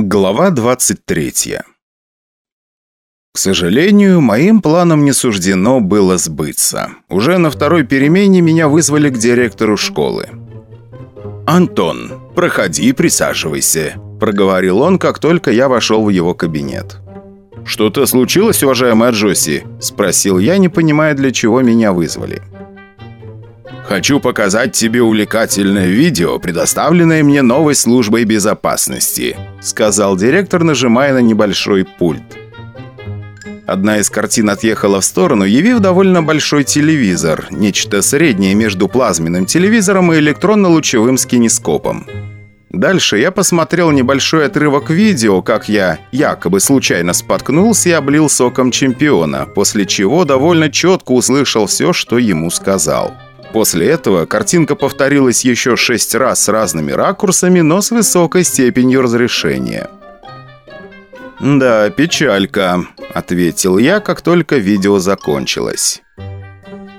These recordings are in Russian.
Глава 23 К сожалению, моим планам не суждено было сбыться. Уже на второй перемене меня вызвали к директору школы. «Антон, проходи, присаживайся», – проговорил он, как только я вошел в его кабинет. «Что-то случилось, уважаемая Джоси?» – спросил я, не понимая, для чего меня вызвали. Хочу показать тебе увлекательное видео, предоставленное мне новой службой безопасности», сказал директор, нажимая на небольшой пульт. Одна из картин отъехала в сторону, явив довольно большой телевизор, нечто среднее между плазменным телевизором и электронно-лучевым скинескопом. Дальше я посмотрел небольшой отрывок видео, как я якобы случайно споткнулся и облил соком чемпиона, после чего довольно четко услышал все, что ему сказал. После этого картинка повторилась еще шесть раз с разными ракурсами, но с высокой степенью разрешения. «Да, печалька», — ответил я, как только видео закончилось.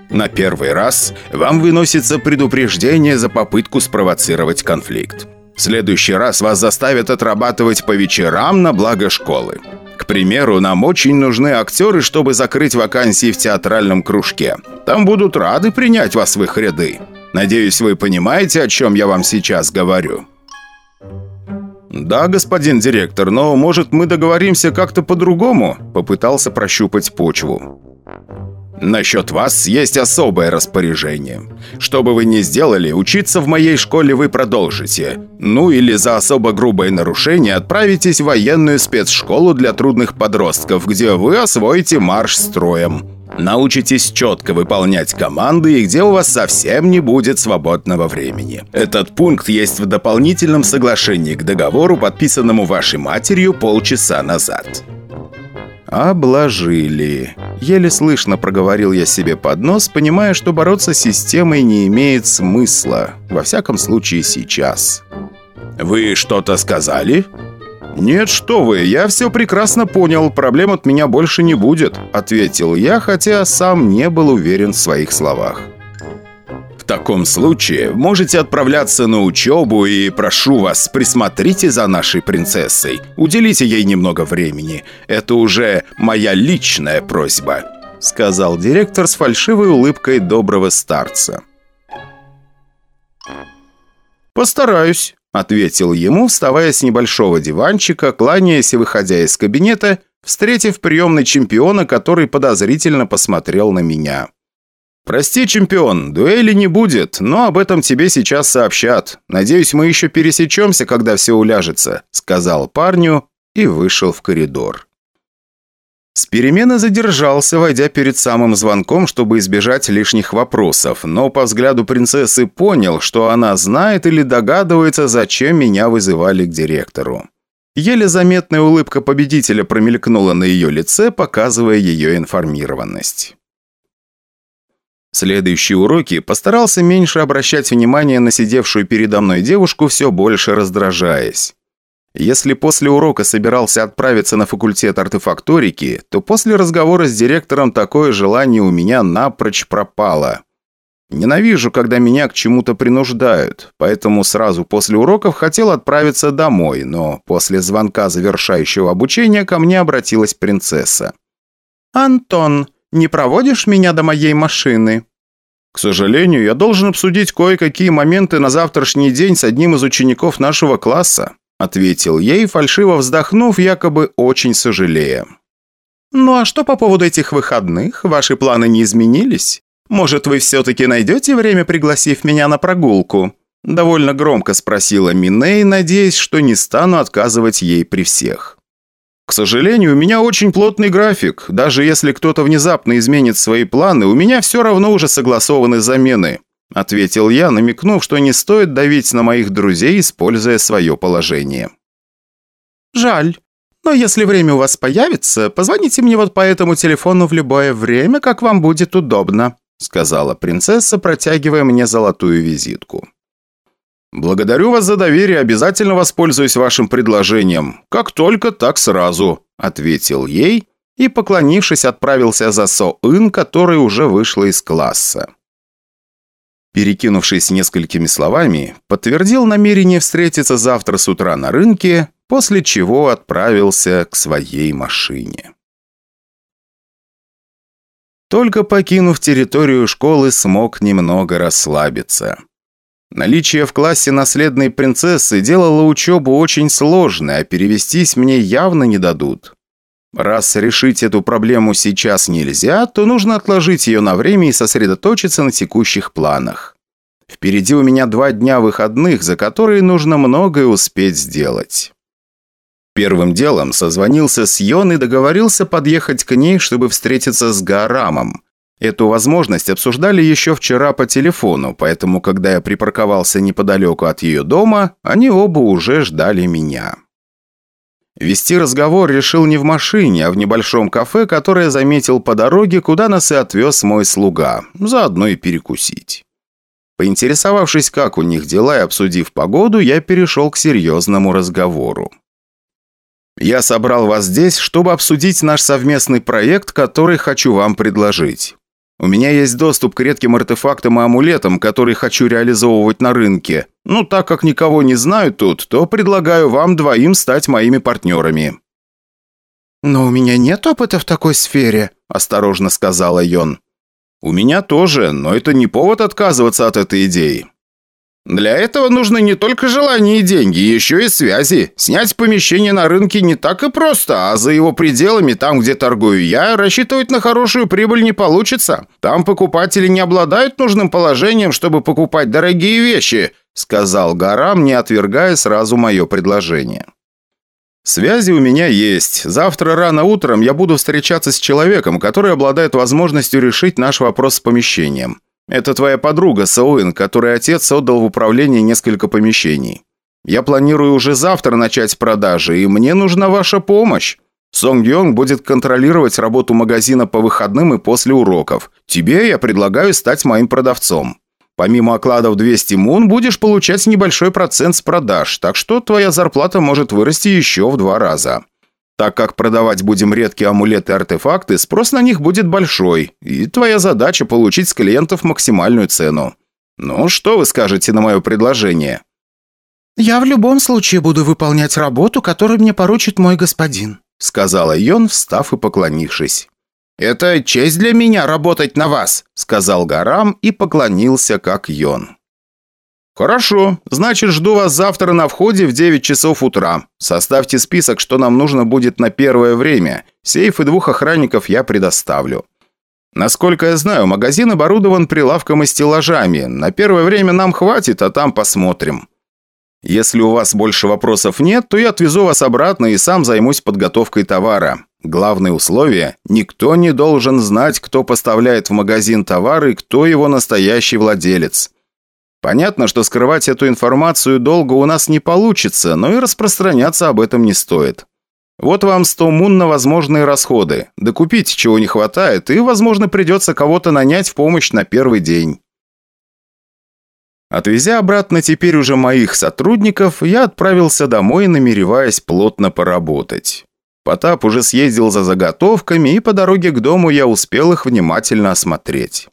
На первый раз вам выносится предупреждение за попытку спровоцировать конфликт. В следующий раз вас заставят отрабатывать по вечерам на благо школы примеру, нам очень нужны актеры, чтобы закрыть вакансии в театральном кружке. Там будут рады принять вас в их ряды. Надеюсь, вы понимаете, о чем я вам сейчас говорю». «Да, господин директор, но, может, мы договоримся как-то по-другому?» Попытался прощупать почву. Насчет вас есть особое распоряжение. Что бы вы ни сделали, учиться в моей школе вы продолжите. Ну или за особо грубое нарушение отправитесь в военную спецшколу для трудных подростков, где вы освоите марш строем. Научитесь четко выполнять команды и где у вас совсем не будет свободного времени. Этот пункт есть в дополнительном соглашении к договору, подписанному вашей матерью полчаса назад. «Обложили». Еле слышно проговорил я себе под нос, понимая, что бороться с системой не имеет смысла. Во всяком случае, сейчас. «Вы что-то сказали?» «Нет, что вы, я все прекрасно понял, проблем от меня больше не будет», ответил я, хотя сам не был уверен в своих словах таком случае можете отправляться на учебу и прошу вас, присмотрите за нашей принцессой. Уделите ей немного времени. Это уже моя личная просьба», — сказал директор с фальшивой улыбкой доброго старца. «Постараюсь», — ответил ему, вставая с небольшого диванчика, кланяясь и выходя из кабинета, встретив приемный чемпиона, который подозрительно посмотрел на меня. «Прости, чемпион, дуэли не будет, но об этом тебе сейчас сообщат. Надеюсь, мы еще пересечемся, когда все уляжется», — сказал парню и вышел в коридор. С перемены задержался, войдя перед самым звонком, чтобы избежать лишних вопросов, но по взгляду принцессы понял, что она знает или догадывается, зачем меня вызывали к директору. Еле заметная улыбка победителя промелькнула на ее лице, показывая ее информированность следующие уроки постарался меньше обращать внимание на сидевшую передо мной девушку, все больше раздражаясь. Если после урока собирался отправиться на факультет артефакторики, то после разговора с директором такое желание у меня напрочь пропало. Ненавижу, когда меня к чему-то принуждают, поэтому сразу после уроков хотел отправиться домой, но после звонка завершающего обучения ко мне обратилась принцесса. «Антон, не проводишь меня до моей машины?» «К сожалению, я должен обсудить кое-какие моменты на завтрашний день с одним из учеников нашего класса», ответил ей, фальшиво вздохнув, якобы очень сожалея. «Ну а что по поводу этих выходных? Ваши планы не изменились? Может, вы все-таки найдете время, пригласив меня на прогулку?» Довольно громко спросила Миней, надеясь, что не стану отказывать ей при всех. К сожалению, у меня очень плотный график. Даже если кто-то внезапно изменит свои планы, у меня все равно уже согласованы замены», – ответил я, намекнув, что не стоит давить на моих друзей, используя свое положение. «Жаль. Но если время у вас появится, позвоните мне вот по этому телефону в любое время, как вам будет удобно», – сказала принцесса, протягивая мне золотую визитку. «Благодарю вас за доверие, обязательно воспользуюсь вашим предложением. Как только, так сразу», – ответил ей и, поклонившись, отправился за Со-Ин, которая уже вышла из класса. Перекинувшись несколькими словами, подтвердил намерение встретиться завтра с утра на рынке, после чего отправился к своей машине. Только покинув территорию школы, смог немного расслабиться. Наличие в классе наследной принцессы делало учебу очень сложной, а перевестись мне явно не дадут. Раз решить эту проблему сейчас нельзя, то нужно отложить ее на время и сосредоточиться на текущих планах. Впереди у меня два дня выходных, за которые нужно многое успеть сделать. Первым делом созвонился с Йон и договорился подъехать к ней, чтобы встретиться с Гарамом. Эту возможность обсуждали еще вчера по телефону, поэтому, когда я припарковался неподалеку от ее дома, они оба уже ждали меня. Вести разговор решил не в машине, а в небольшом кафе, которое заметил по дороге, куда нас и отвез мой слуга, заодно и перекусить. Поинтересовавшись, как у них дела и обсудив погоду, я перешел к серьезному разговору. Я собрал вас здесь, чтобы обсудить наш совместный проект, который хочу вам предложить. У меня есть доступ к редким артефактам и амулетам, которые хочу реализовывать на рынке. Ну, так как никого не знаю тут, то предлагаю вам двоим стать моими партнерами». «Но у меня нет опыта в такой сфере», – осторожно сказала Йон. «У меня тоже, но это не повод отказываться от этой идеи. Для этого нужно не только желание и деньги, еще и связи. Снять помещение на рынке не так и просто, а за его пределами, там, где торгую я, рассчитывать на хорошую прибыль не получится. Там покупатели не обладают нужным положением, чтобы покупать дорогие вещи», сказал Гарам, не отвергая сразу мое предложение. «Связи у меня есть. Завтра рано утром я буду встречаться с человеком, который обладает возможностью решить наш вопрос с помещением. Это твоя подруга, Сауин, которой отец отдал в управление несколько помещений. Я планирую уже завтра начать продажи, и мне нужна ваша помощь. Сонг Йонг будет контролировать работу магазина по выходным и после уроков. Тебе я предлагаю стать моим продавцом. Помимо окладов 200 мун, будешь получать небольшой процент с продаж, так что твоя зарплата может вырасти еще в два раза. Так как продавать будем редкие амулеты и артефакты, спрос на них будет большой, и твоя задача получить с клиентов максимальную цену. Ну, что вы скажете на мое предложение?» «Я в любом случае буду выполнять работу, которую мне поручит мой господин», сказала Йон, встав и поклонившись. «Это честь для меня работать на вас», сказал Гарам и поклонился как Йон. «Хорошо. Значит, жду вас завтра на входе в 9 часов утра. Составьте список, что нам нужно будет на первое время. Сейф и двух охранников я предоставлю. Насколько я знаю, магазин оборудован прилавком и стеллажами. На первое время нам хватит, а там посмотрим. Если у вас больше вопросов нет, то я отвезу вас обратно и сам займусь подготовкой товара. Главное условие – никто не должен знать, кто поставляет в магазин товар и кто его настоящий владелец. Понятно, что скрывать эту информацию долго у нас не получится, но и распространяться об этом не стоит. Вот вам 100 мун на возможные расходы. Докупить чего не хватает, и, возможно, придется кого-то нанять в помощь на первый день. Отвезя обратно теперь уже моих сотрудников, я отправился домой, намереваясь плотно поработать. Потап уже съездил за заготовками, и по дороге к дому я успел их внимательно осмотреть.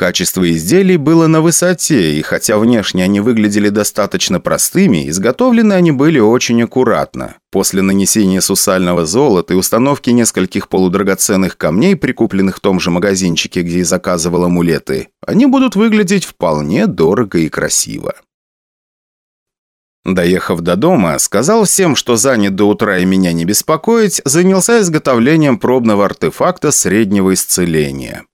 Качество изделий было на высоте, и хотя внешне они выглядели достаточно простыми, изготовлены они были очень аккуратно. После нанесения сусального золота и установки нескольких полудрагоценных камней, прикупленных в том же магазинчике, где и заказывал амулеты, они будут выглядеть вполне дорого и красиво. Доехав до дома, сказал всем, что занят до утра и меня не беспокоить, занялся изготовлением пробного артефакта среднего исцеления.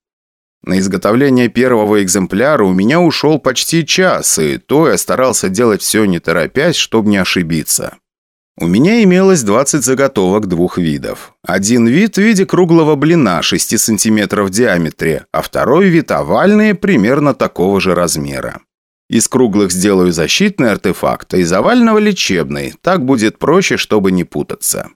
На изготовление первого экземпляра у меня ушел почти час, и то я старался делать все не торопясь, чтобы не ошибиться. У меня имелось 20 заготовок двух видов. Один вид в виде круглого блина 6 см в диаметре, а второй вид овальные примерно такого же размера. Из круглых сделаю защитный артефакт, а из овального лечебный. Так будет проще, чтобы не путаться.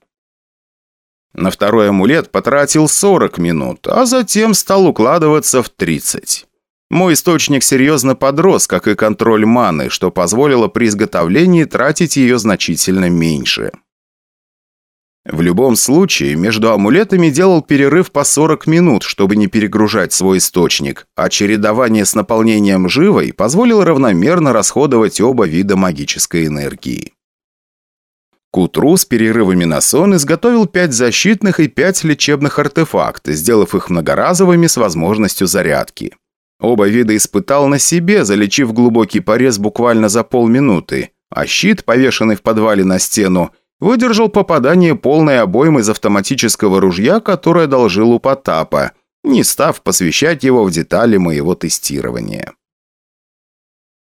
На второй амулет потратил 40 минут, а затем стал укладываться в 30. Мой источник серьезно подрос, как и контроль маны, что позволило при изготовлении тратить ее значительно меньше. В любом случае, между амулетами делал перерыв по 40 минут, чтобы не перегружать свой источник, а чередование с наполнением живой позволило равномерно расходовать оба вида магической энергии. К утру с перерывами на сон изготовил пять защитных и пять лечебных артефактов, сделав их многоразовыми с возможностью зарядки. Оба вида испытал на себе, залечив глубокий порез буквально за полминуты, а щит, повешенный в подвале на стену, выдержал попадание полной обоймы из автоматического ружья, которое одолжил у Потапа, не став посвящать его в детали моего тестирования.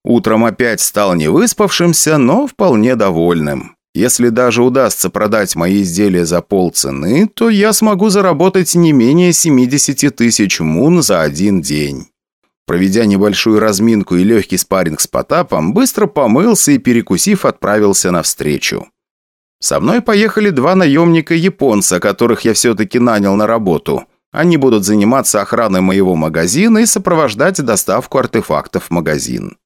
Утром опять стал невыспавшимся, но вполне довольным. Если даже удастся продать мои изделия за полцены, то я смогу заработать не менее 70 тысяч мун за один день. Проведя небольшую разминку и легкий спарринг с Потапом, быстро помылся и, перекусив, отправился навстречу. Со мной поехали два наемника-японца, которых я все-таки нанял на работу. Они будут заниматься охраной моего магазина и сопровождать доставку артефактов в магазин.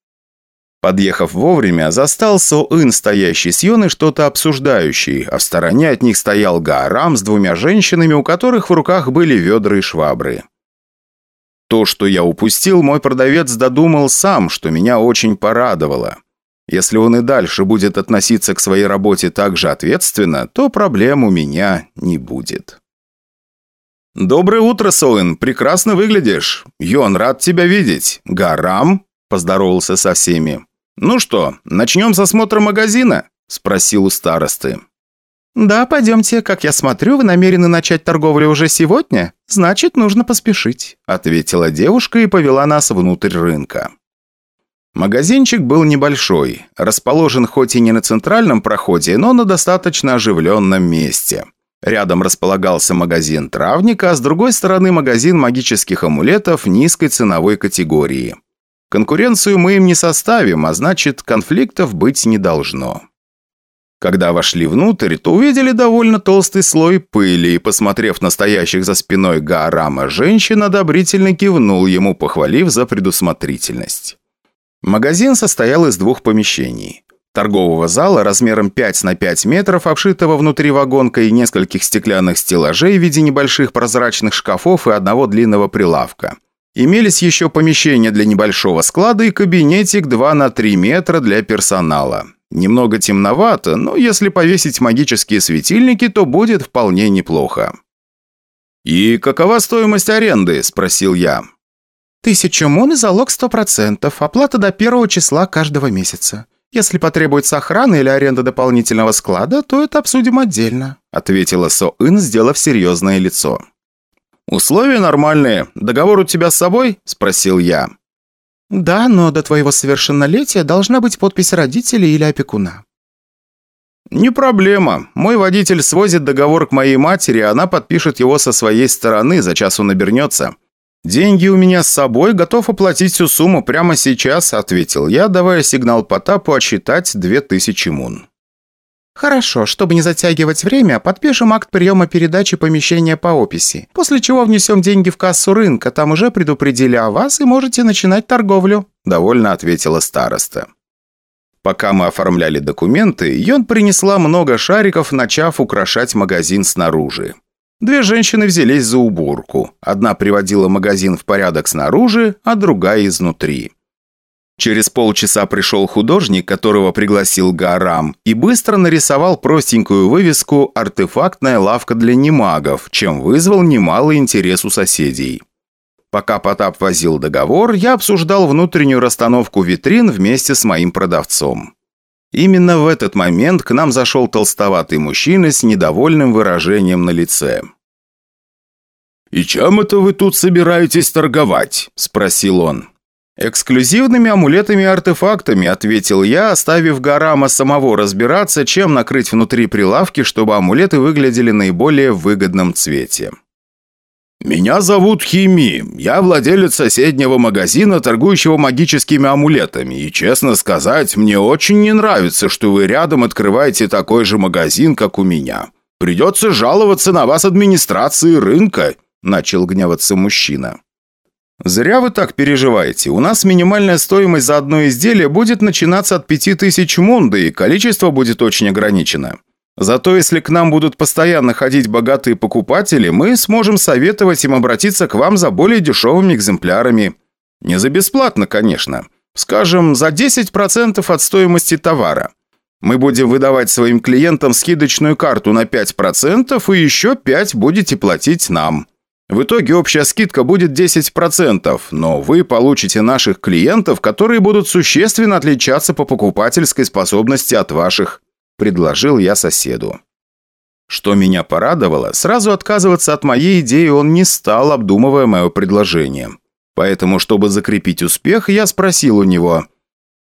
Подъехав вовремя, застал Со-Ин, стоящий с Йоной, что-то обсуждающий, а в стороне от них стоял Гаарам с двумя женщинами, у которых в руках были ведра и швабры. То, что я упустил, мой продавец додумал сам, что меня очень порадовало. Если он и дальше будет относиться к своей работе так же ответственно, то проблем у меня не будет. «Доброе утро, Соин. Прекрасно выглядишь. Йон, рад тебя видеть. Гарам?» – поздоровался со всеми. «Ну что, начнем с осмотра магазина?» – спросил у старосты. «Да, пойдемте. Как я смотрю, вы намерены начать торговлю уже сегодня? Значит, нужно поспешить», – ответила девушка и повела нас внутрь рынка. Магазинчик был небольшой, расположен хоть и не на центральном проходе, но на достаточно оживленном месте. Рядом располагался магазин травника, а с другой стороны магазин магических амулетов низкой ценовой категории. Конкуренцию мы им не составим, а значит, конфликтов быть не должно. Когда вошли внутрь, то увидели довольно толстый слой пыли и, посмотрев на стоящих за спиной Гаарама женщин, одобрительно кивнул ему, похвалив за предусмотрительность. Магазин состоял из двух помещений. Торгового зала размером 5 на 5 метров, обшитого внутри вагонкой нескольких стеклянных стеллажей в виде небольших прозрачных шкафов и одного длинного прилавка. Имелись еще помещения для небольшого склада и кабинетик 2 на 3 метра для персонала. Немного темновато, но если повесить магические светильники, то будет вполне неплохо. «И какова стоимость аренды?» – спросил я. Тысяча мун и залог сто процентов. Оплата до первого числа каждого месяца. Если потребуется охрана или аренда дополнительного склада, то это обсудим отдельно», ответила Со-Ин, сделав серьезное лицо. «Условия нормальные. Договор у тебя с собой?» – спросил я. «Да, но до твоего совершеннолетия должна быть подпись родителей или опекуна». «Не проблема. Мой водитель свозит договор к моей матери, а она подпишет его со своей стороны, за час он обернется. «Деньги у меня с собой, готов оплатить всю сумму прямо сейчас», – ответил я, давая сигнал Потапу отсчитать две тысячи мун. «Хорошо, чтобы не затягивать время, подпишем акт приема передачи помещения по описи, после чего внесем деньги в кассу рынка, там уже предупредили о вас и можете начинать торговлю», – довольно ответила староста. Пока мы оформляли документы, Йон принесла много шариков, начав украшать магазин снаружи. Две женщины взялись за уборку. Одна приводила магазин в порядок снаружи, а другая изнутри. Через полчаса пришел художник, которого пригласил Гарам, и быстро нарисовал простенькую вывеску «Артефактная лавка для немагов», чем вызвал немалый интерес у соседей. Пока Потап возил договор, я обсуждал внутреннюю расстановку витрин вместе с моим продавцом. Именно в этот момент к нам зашел толстоватый мужчина с недовольным выражением на лице. «И чем это вы тут собираетесь торговать?» – спросил он. «Эксклюзивными амулетами и артефактами», – ответил я, оставив Гарама самого разбираться, чем накрыть внутри прилавки, чтобы амулеты выглядели наиболее выгодном цвете. «Меня зовут Хими. Я владелец соседнего магазина, торгующего магическими амулетами. И, честно сказать, мне очень не нравится, что вы рядом открываете такой же магазин, как у меня. Придется жаловаться на вас администрации рынка», – начал гневаться мужчина. «Зря вы так переживаете. У нас минимальная стоимость за одно изделие будет начинаться от 5000 мунды, и количество будет очень ограничено. Зато если к нам будут постоянно ходить богатые покупатели, мы сможем советовать им обратиться к вам за более дешевыми экземплярами. Не за бесплатно, конечно. Скажем, за 10% от стоимости товара. Мы будем выдавать своим клиентам скидочную карту на 5% и еще 5 будете платить нам. В итоге общая скидка будет 10%, но вы получите наших клиентов, которые будут существенно отличаться по покупательской способности от ваших», – предложил я соседу. Что меня порадовало, сразу отказываться от моей идеи он не стал, обдумывая мое предложение. Поэтому, чтобы закрепить успех, я спросил у него.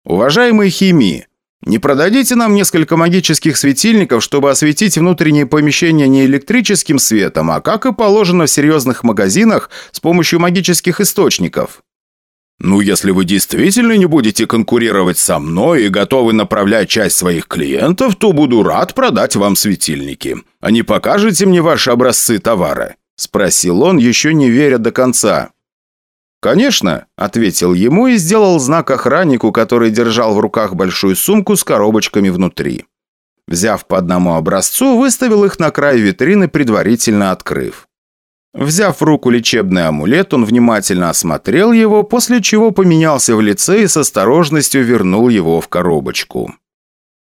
«Уважаемый Хими, не продадите нам несколько магических светильников, чтобы осветить внутренние помещения не электрическим светом, а как и положено в серьезных магазинах с помощью магических источников?» «Ну, если вы действительно не будете конкурировать со мной и готовы направлять часть своих клиентов, то буду рад продать вам светильники. А не покажете мне ваши образцы товара?» – спросил он, еще не веря до конца. «Конечно», – ответил ему и сделал знак охраннику, который держал в руках большую сумку с коробочками внутри. Взяв по одному образцу, выставил их на край витрины, предварительно открыв. Взяв в руку лечебный амулет, он внимательно осмотрел его, после чего поменялся в лице и с осторожностью вернул его в коробочку.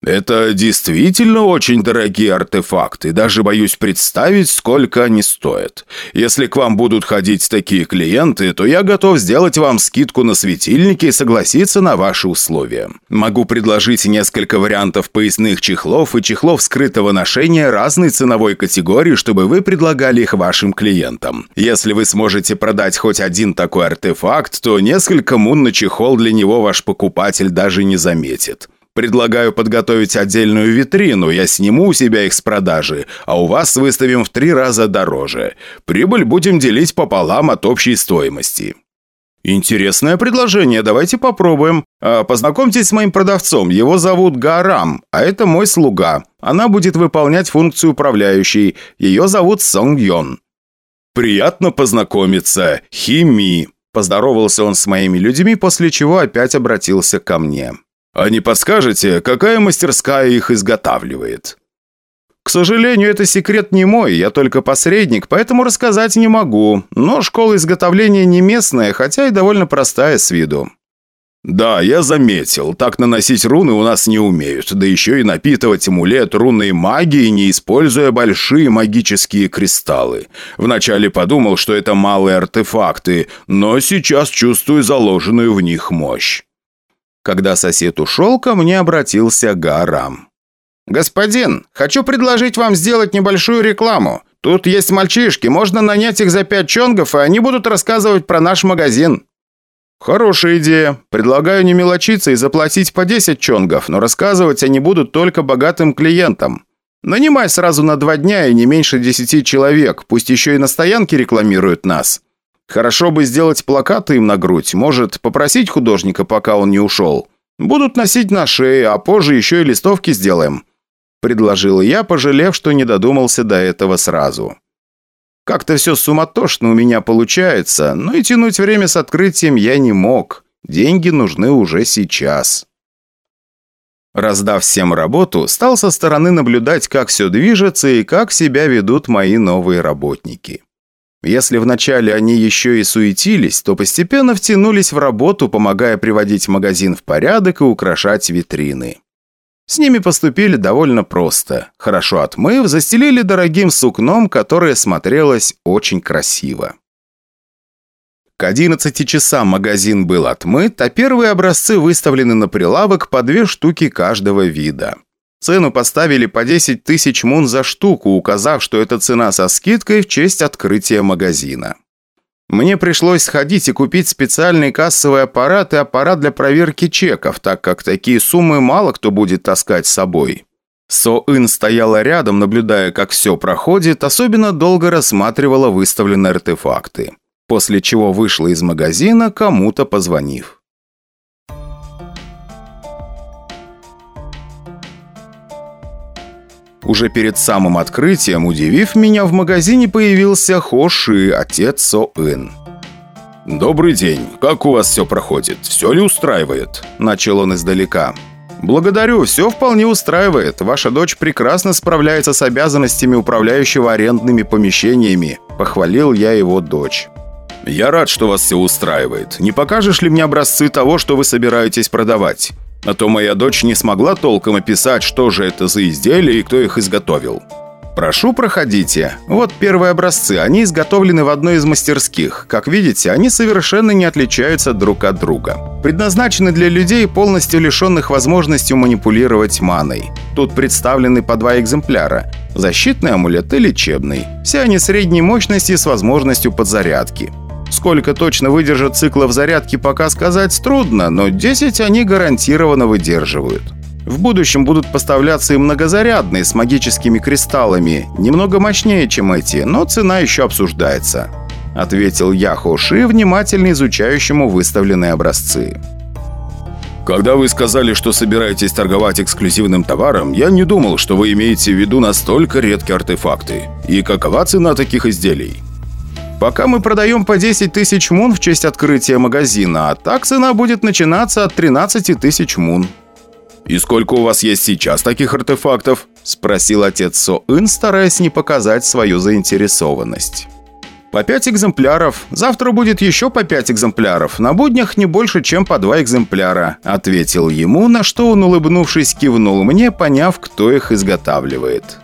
«Это действительно очень дорогие артефакты, даже боюсь представить, сколько они стоят. Если к вам будут ходить такие клиенты, то я готов сделать вам скидку на светильники и согласиться на ваши условия. Могу предложить несколько вариантов поясных чехлов и чехлов скрытого ношения разной ценовой категории, чтобы вы предлагали их вашим клиентам. Если вы сможете продать хоть один такой артефакт, то несколько мун на чехол для него ваш покупатель даже не заметит». Предлагаю подготовить отдельную витрину, я сниму у себя их с продажи, а у вас выставим в три раза дороже. Прибыль будем делить пополам от общей стоимости». «Интересное предложение, давайте попробуем. А, познакомьтесь с моим продавцом, его зовут Гарам, а это мой слуга. Она будет выполнять функцию управляющей, ее зовут Сонг Йон». «Приятно познакомиться, Хими», – поздоровался он с моими людьми, после чего опять обратился ко мне. А не подскажете, какая мастерская их изготавливает?» «К сожалению, это секрет не мой, я только посредник, поэтому рассказать не могу. Но школа изготовления не местная, хотя и довольно простая с виду». «Да, я заметил. Так наносить руны у нас не умеют. Да еще и напитывать амулет рунной магией, не используя большие магические кристаллы. Вначале подумал, что это малые артефакты, но сейчас чувствую заложенную в них мощь. Когда сосед ушел, ко мне обратился Гарам. «Господин, хочу предложить вам сделать небольшую рекламу. Тут есть мальчишки, можно нанять их за пять чонгов, и они будут рассказывать про наш магазин». «Хорошая идея. Предлагаю не мелочиться и заплатить по 10 чонгов, но рассказывать они будут только богатым клиентам. Нанимай сразу на два дня и не меньше 10 человек, пусть еще и на стоянке рекламируют нас. Хорошо бы сделать плакаты им на грудь, может, попросить художника, пока он не ушел. Будут носить на шее, а позже еще и листовки сделаем». Предложил я, пожалев, что не додумался до этого сразу. Как-то все суматошно у меня получается, но и тянуть время с открытием я не мог. Деньги нужны уже сейчас. Раздав всем работу, стал со стороны наблюдать, как все движется и как себя ведут мои новые работники. Если вначале они еще и суетились, то постепенно втянулись в работу, помогая приводить магазин в порядок и украшать витрины. С ними поступили довольно просто. Хорошо отмыв, застелили дорогим сукном, которое смотрелось очень красиво. К 11 часам магазин был отмыт, а первые образцы выставлены на прилавок по две штуки каждого вида. Цену поставили по 10 тысяч мун за штуку, указав, что это цена со скидкой в честь открытия магазина. Мне пришлось сходить и купить специальный кассовый аппарат и аппарат для проверки чеков, так как такие суммы мало кто будет таскать с собой. Со-Ин стояла рядом, наблюдая, как все проходит, особенно долго рассматривала выставленные артефакты. После чего вышла из магазина, кому-то позвонив. Уже перед самым открытием, удивив меня, в магазине появился Хоши, отец Со-Ин. «Добрый день. Как у вас все проходит? Все ли устраивает?» Начал он издалека. «Благодарю, все вполне устраивает. Ваша дочь прекрасно справляется с обязанностями управляющего арендными помещениями», – похвалил я его дочь. «Я рад, что вас все устраивает. Не покажешь ли мне образцы того, что вы собираетесь продавать?» А то моя дочь не смогла толком описать, что же это за изделия и кто их изготовил. «Прошу, проходите. Вот первые образцы. Они изготовлены в одной из мастерских. Как видите, они совершенно не отличаются друг от друга. Предназначены для людей, полностью лишенных возможности манипулировать маной. Тут представлены по два экземпляра. Защитный амулет и лечебный. Все они средней мощности с возможностью подзарядки. Сколько точно выдержат циклов зарядки, пока сказать трудно, но 10 они гарантированно выдерживают. В будущем будут поставляться и многозарядные с магическими кристаллами, немного мощнее, чем эти, но цена еще обсуждается», — ответил я Хоши, внимательно изучающему выставленные образцы. «Когда вы сказали, что собираетесь торговать эксклюзивным товаром, я не думал, что вы имеете в виду настолько редкие артефакты. И какова цена таких изделий?» Пока мы продаем по 10 тысяч мун в честь открытия магазина, а так цена будет начинаться от 13 тысяч мун. «И сколько у вас есть сейчас таких артефактов?» – спросил отец Со-Ин, стараясь не показать свою заинтересованность. «По пять экземпляров. Завтра будет еще по пять экземпляров. На буднях не больше, чем по два экземпляра», – ответил ему, на что он, улыбнувшись, кивнул мне, поняв, кто их изготавливает.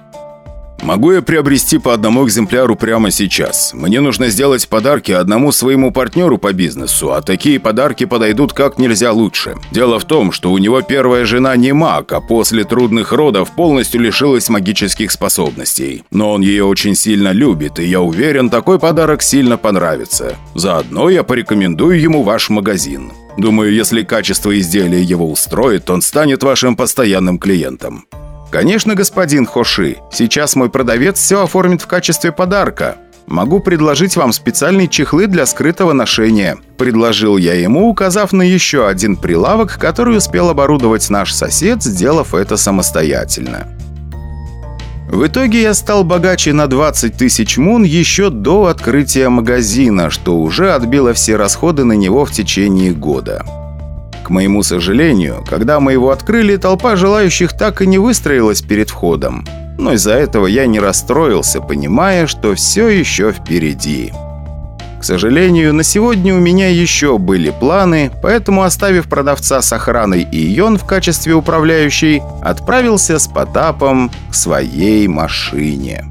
Могу я приобрести по одному экземпляру прямо сейчас? Мне нужно сделать подарки одному своему партнеру по бизнесу, а такие подарки подойдут как нельзя лучше. Дело в том, что у него первая жена не маг, а после трудных родов полностью лишилась магических способностей. Но он ее очень сильно любит, и я уверен, такой подарок сильно понравится. Заодно я порекомендую ему ваш магазин. Думаю, если качество изделия его устроит, он станет вашим постоянным клиентом. «Конечно, господин Хоши. Сейчас мой продавец все оформит в качестве подарка. Могу предложить вам специальные чехлы для скрытого ношения», – предложил я ему, указав на еще один прилавок, который успел оборудовать наш сосед, сделав это самостоятельно. В итоге я стал богаче на 20 тысяч мун еще до открытия магазина, что уже отбило все расходы на него в течение года. К моему сожалению, когда мы его открыли, толпа желающих так и не выстроилась перед входом. Но из-за этого я не расстроился, понимая, что все еще впереди. К сожалению, на сегодня у меня еще были планы, поэтому, оставив продавца с охраной и Йон в качестве управляющей, отправился с Потапом к своей машине.